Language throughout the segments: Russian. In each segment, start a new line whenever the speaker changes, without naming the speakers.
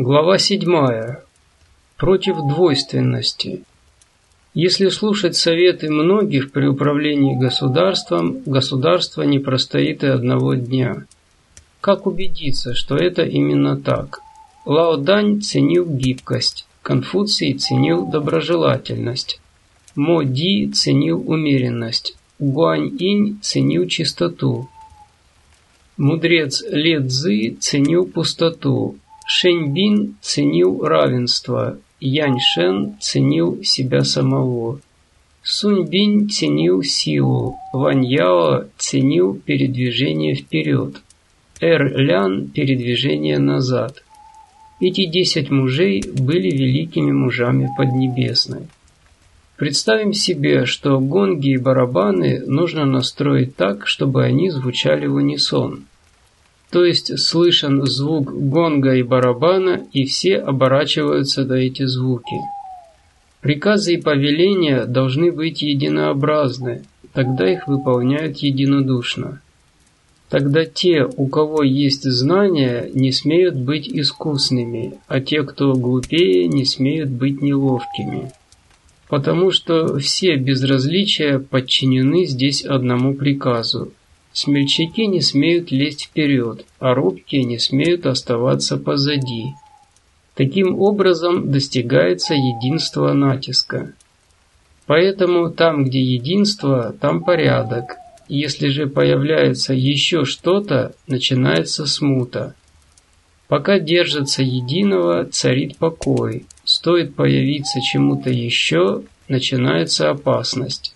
Глава 7. Против двойственности. Если слушать советы многих при управлении государством, государство не простоит и одного дня. Как убедиться, что это именно так? Лао Дань ценил гибкость, Конфуций ценил доброжелательность, Мо Ди ценил умеренность, Гуань Инь ценил чистоту, Мудрец Ле Цзы ценил пустоту, Шэньбин ценил равенство, Яньшен ценил себя самого. Суньбин ценил силу, Ваньяо ценил передвижение вперед, Эр-Лян – передвижение назад. Эти десять мужей были великими мужами Поднебесной. Представим себе, что гонги и барабаны нужно настроить так, чтобы они звучали в унисон – то есть слышен звук гонга и барабана, и все оборачиваются на эти звуки. Приказы и повеления должны быть единообразны, тогда их выполняют единодушно. Тогда те, у кого есть знания, не смеют быть искусными, а те, кто глупее, не смеют быть неловкими. Потому что все без различия подчинены здесь одному приказу Смельчаки не смеют лезть вперед, а робкие не смеют оставаться позади. Таким образом достигается единство натиска. Поэтому там, где единство, там порядок. Если же появляется еще что-то, начинается смута. Пока держится единого, царит покой. Стоит появиться чему-то еще, начинается опасность.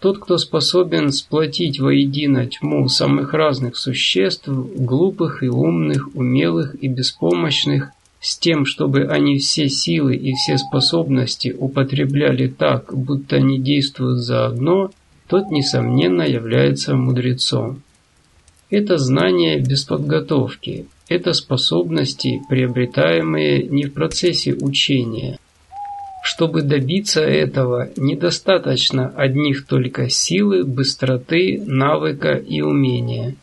Тот, кто способен сплотить воедино тьму самых разных существ, глупых и умных, умелых и беспомощных, с тем, чтобы они все силы и все способности употребляли так, будто они действуют заодно, тот, несомненно, является мудрецом. Это знание без подготовки, это способности, приобретаемые не в процессе учения, чтобы добиться этого, недостаточно одних только силы, быстроты, навыка и умения.